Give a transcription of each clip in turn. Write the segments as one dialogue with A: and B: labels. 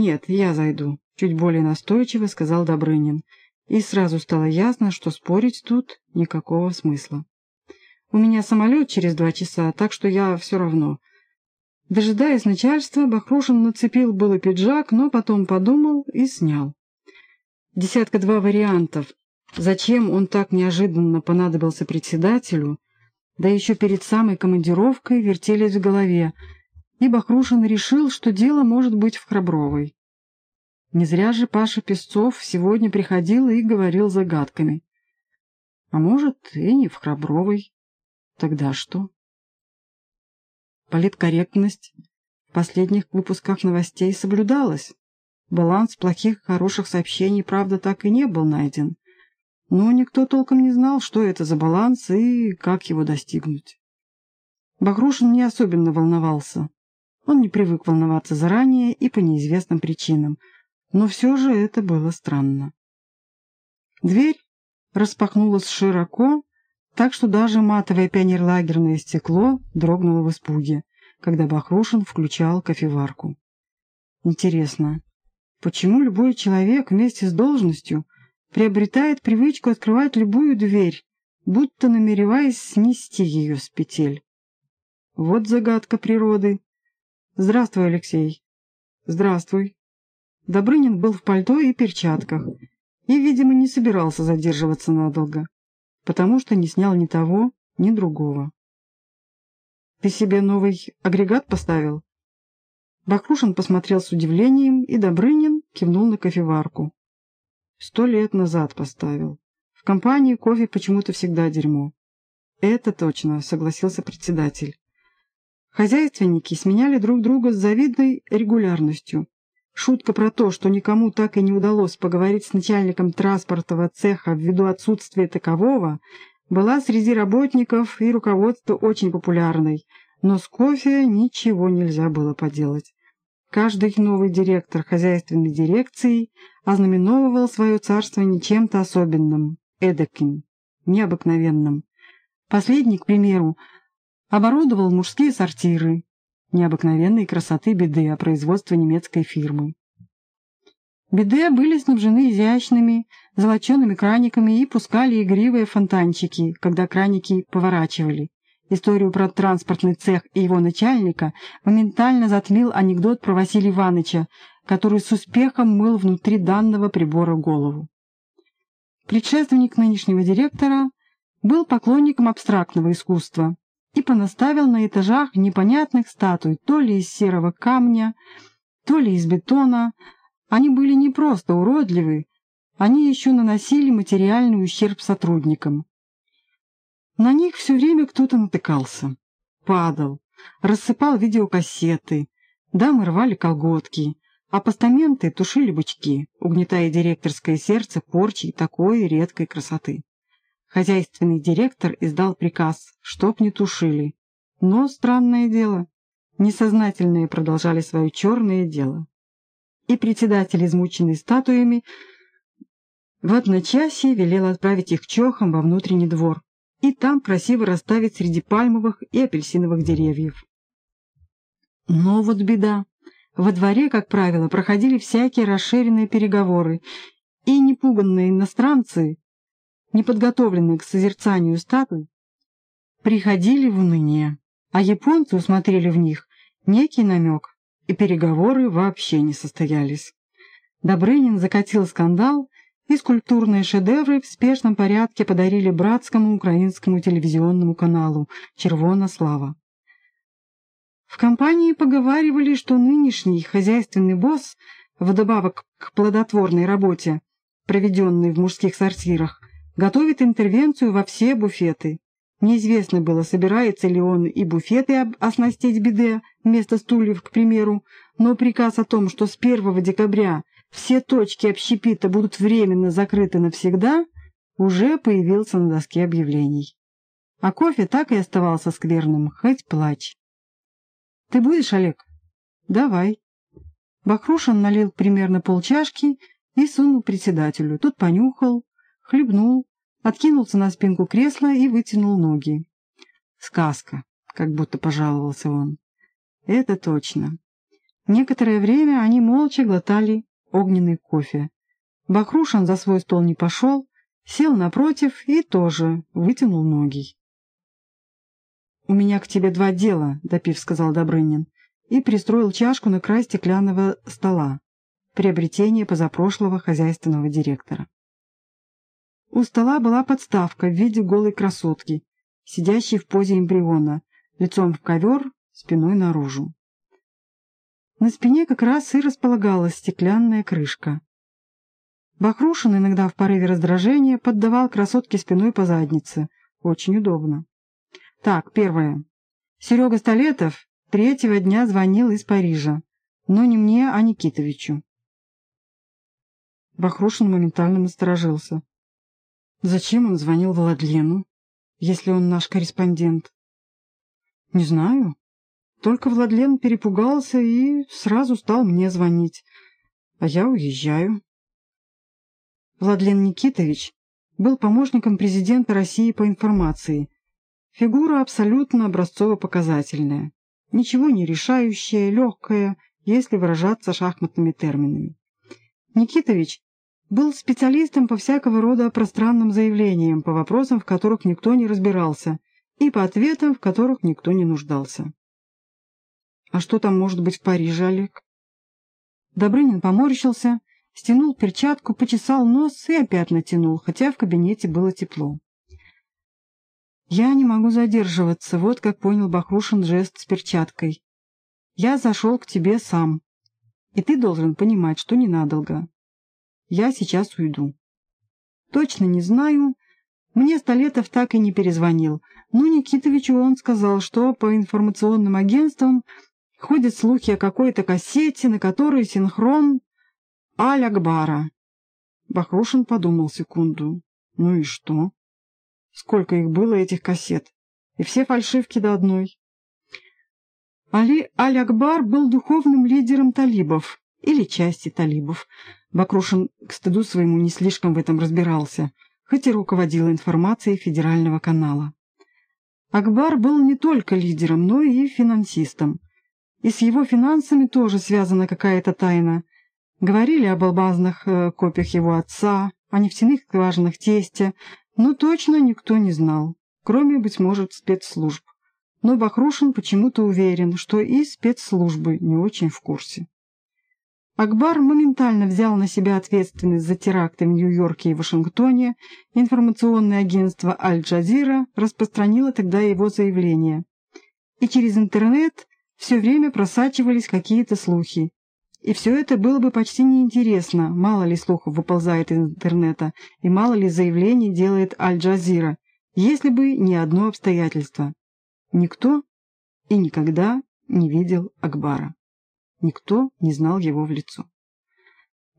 A: «Нет, я зайду», — чуть более настойчиво сказал Добрынин. И сразу стало ясно, что спорить тут никакого смысла. «У меня самолет через два часа, так что я все равно». Дожидаясь начальства, Бахрушин нацепил было пиджак, но потом подумал и снял. Десятка-два вариантов, зачем он так неожиданно понадобился председателю, да еще перед самой командировкой вертелись в голове, и Бахрушин решил, что дело может быть в Храбровой. Не зря же Паша Песцов сегодня приходил и говорил загадками. А может, и не в Храбровой. Тогда что? Политкорректность в последних выпусках новостей соблюдалась. Баланс плохих и хороших сообщений, правда, так и не был найден. Но никто толком не знал, что это за баланс и как его достигнуть. Багрушин не особенно волновался. Он не привык волноваться заранее и по неизвестным причинам, но все же это было странно. Дверь распахнулась широко, так что даже матовое пионерлагерное стекло дрогнуло в испуге, когда Бахрушин включал кофеварку. Интересно, почему любой человек вместе с должностью приобретает привычку открывать любую дверь, будто намереваясь снести ее с петель? Вот загадка природы. «Здравствуй, Алексей». «Здравствуй». Добрынин был в пальто и перчатках и, видимо, не собирался задерживаться надолго, потому что не снял ни того, ни другого. «Ты себе новый агрегат поставил?» Бахрушин посмотрел с удивлением, и Добрынин кивнул на кофеварку. «Сто лет назад поставил. В компании кофе почему-то всегда дерьмо». «Это точно», — согласился председатель. Хозяйственники сменяли друг друга с завидной регулярностью. Шутка про то, что никому так и не удалось поговорить с начальником транспортного цеха ввиду отсутствия такового, была среди работников и руководства очень популярной, но с кофе ничего нельзя было поделать. Каждый новый директор хозяйственной дирекции ознаменовывал свое царствование чем-то особенным, эдаким, необыкновенным. Последний, к примеру, Оборудовал мужские сортиры необыкновенной красоты биде производства немецкой фирмы. Биде были снабжены изящными, золочеными краниками и пускали игривые фонтанчики, когда краники поворачивали. Историю про транспортный цех и его начальника моментально затмил анекдот про Василия Ивановича, который с успехом мыл внутри данного прибора голову. Предшественник нынешнего директора был поклонником абстрактного искусства, и понаставил на этажах непонятных статуй то ли из серого камня, то ли из бетона. Они были не просто уродливы, они еще наносили материальный ущерб сотрудникам. На них все время кто-то натыкался, падал, рассыпал видеокассеты, дамы рвали колготки, а постаменты тушили бычки, угнетая директорское сердце порчей такой редкой красоты. Хозяйственный директор издал приказ, чтоб не тушили. Но, странное дело, несознательные продолжали свое черное дело. И председатель, измученный статуями, в одночасье велел отправить их чохом во внутренний двор и там красиво расставить среди пальмовых и апельсиновых деревьев. Но вот беда. Во дворе, как правило, проходили всякие расширенные переговоры, и непуганные иностранцы неподготовленные к созерцанию статуй, приходили в уныние, а японцы усмотрели в них некий намек, и переговоры вообще не состоялись. Добрынин закатил скандал, и скульптурные шедевры в спешном порядке подарили братскому украинскому телевизионному каналу «Червона слава». В компании поговаривали, что нынешний хозяйственный босс, вдобавок к плодотворной работе, проведенной в мужских сортирах, готовит интервенцию во все буфеты. Неизвестно было, собирается ли он и буфеты оснастить биде вместо стульев, к примеру, но приказ о том, что с 1 декабря все точки общепита будут временно закрыты навсегда, уже появился на доске объявлений. А кофе так и оставался скверным, хоть плачь. «Ты будешь, Олег?» «Давай». Бахрушин налил примерно полчашки и сунул председателю. Тут понюхал, хлебнул, откинулся на спинку кресла и вытянул ноги. «Сказка», — как будто пожаловался он. «Это точно. Некоторое время они молча глотали огненный кофе. Бахрушин за свой стол не пошел, сел напротив и тоже вытянул ноги. «У меня к тебе два дела», — допив сказал Добрынин, и пристроил чашку на край стеклянного стола. Приобретение позапрошлого хозяйственного директора. У стола была подставка в виде голой красотки, сидящей в позе эмбриона, лицом в ковер, спиной наружу. На спине как раз и располагалась стеклянная крышка. Бахрушин иногда в порыве раздражения поддавал красотке спиной по заднице. Очень удобно. Так, первое. Серега Столетов третьего дня звонил из Парижа. Но не мне, а Никитовичу. Бахрушин моментально насторожился. Зачем он звонил Владлену, если он наш корреспондент? Не знаю. Только Владлен перепугался и сразу стал мне звонить. А я уезжаю. Владлен Никитович был помощником президента России по информации. Фигура абсолютно образцово-показательная. Ничего не решающая, легкая, если выражаться шахматными терминами. Никитович был специалистом по всякого рода пространным заявлениям, по вопросам, в которых никто не разбирался, и по ответам, в которых никто не нуждался. «А что там может быть в Париже, Олег?» Добрынин поморщился, стянул перчатку, почесал нос и опять натянул, хотя в кабинете было тепло. «Я не могу задерживаться, вот как понял Бахрушин жест с перчаткой. Я зашел к тебе сам, и ты должен понимать, что ненадолго. Я сейчас уйду. Точно не знаю. Мне Столетов так и не перезвонил. Но Никитовичу он сказал, что по информационным агентствам ходят слухи о какой-то кассете, на которой синхрон Аль-Акбара. Бахрушин подумал секунду. Ну и что? Сколько их было, этих кассет? И все фальшивки до одной. Али Аль-Акбар был духовным лидером талибов, или части талибов. Бакрушин к стыду своему не слишком в этом разбирался, хоть и руководил информацией федерального канала. Акбар был не только лидером, но и финансистом. И с его финансами тоже связана какая-то тайна. Говорили об албазных э, копиях его отца, о нефтяных скважинах тестя, но точно никто не знал, кроме, быть может, спецслужб. Но Бахрушин почему-то уверен, что и спецслужбы не очень в курсе. Акбар моментально взял на себя ответственность за теракты в Нью-Йорке и Вашингтоне. Информационное агентство «Аль-Джазира» распространило тогда его заявление. И через интернет все время просачивались какие-то слухи. И все это было бы почти неинтересно, мало ли слухов выползает из интернета, и мало ли заявлений делает Аль-Джазира, если бы не одно обстоятельство. Никто и никогда не видел Акбара. Никто не знал его в лицо.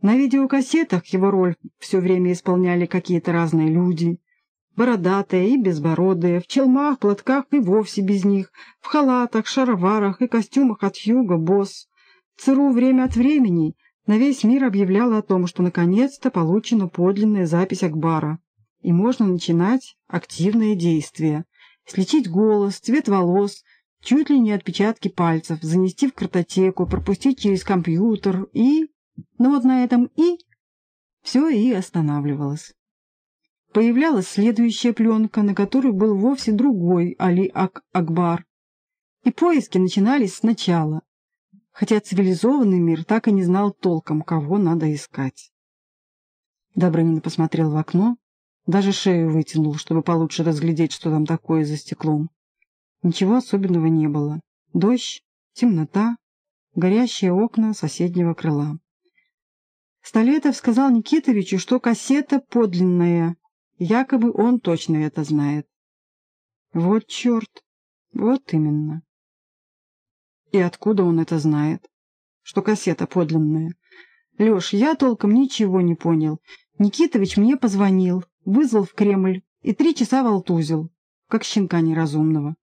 A: На видеокассетах его роль все время исполняли какие-то разные люди. Бородатые и безбородые, в челмах, платках и вовсе без них, в халатах, шароварах и костюмах от Юга Босс. ЦРУ время от времени на весь мир объявляла о том, что наконец-то получена подлинная запись Акбара, и можно начинать активные действия. Слечить голос, цвет волос, чуть ли не отпечатки пальцев, занести в картотеку, пропустить через компьютер и... Ну вот на этом «и» все и останавливалось. Появлялась следующая пленка, на которой был вовсе другой Али Ак Акбар. И поиски начинались сначала, хотя цивилизованный мир так и не знал толком, кого надо искать. Добрынин посмотрел в окно, даже шею вытянул, чтобы получше разглядеть, что там такое за стеклом. Ничего особенного не было. Дождь, темнота, горящие окна соседнего крыла. Столетов сказал Никитовичу, что кассета подлинная, якобы он точно это знает. Вот черт, вот именно. И откуда он это знает? Что кассета подлинная? Леш, я толком ничего не понял. Никитович мне позвонил, вызвал в Кремль и три часа волтузил, как щенка неразумного.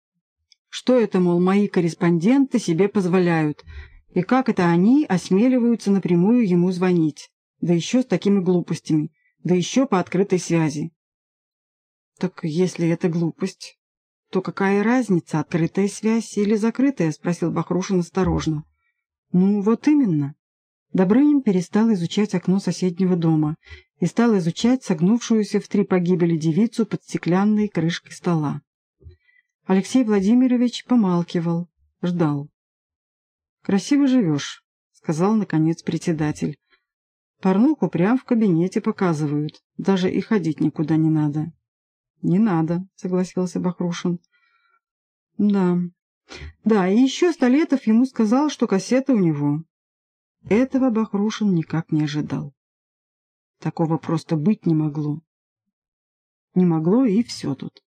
A: Что это, мол, мои корреспонденты себе позволяют, и как это они осмеливаются напрямую ему звонить, да еще с такими глупостями, да еще по открытой связи. «Так если это глупость, то какая разница, открытая связь или закрытая?» — спросил Бахрушин осторожно. Ну, вот именно. Добрынин перестал изучать окно соседнего дома и стал изучать согнувшуюся в три погибели девицу под стеклянной крышкой стола. Алексей Владимирович помалкивал, ждал. «Красиво живешь», — сказал, наконец, председатель. «Порнуху прям в кабинете показывают, даже и ходить никуда не надо». «Не надо», — согласился Бахрушин. «Да, да, и еще Столетов ему сказал, что кассета у него». Этого Бахрушин никак не ожидал. Такого просто быть не могло. Не могло, и все тут.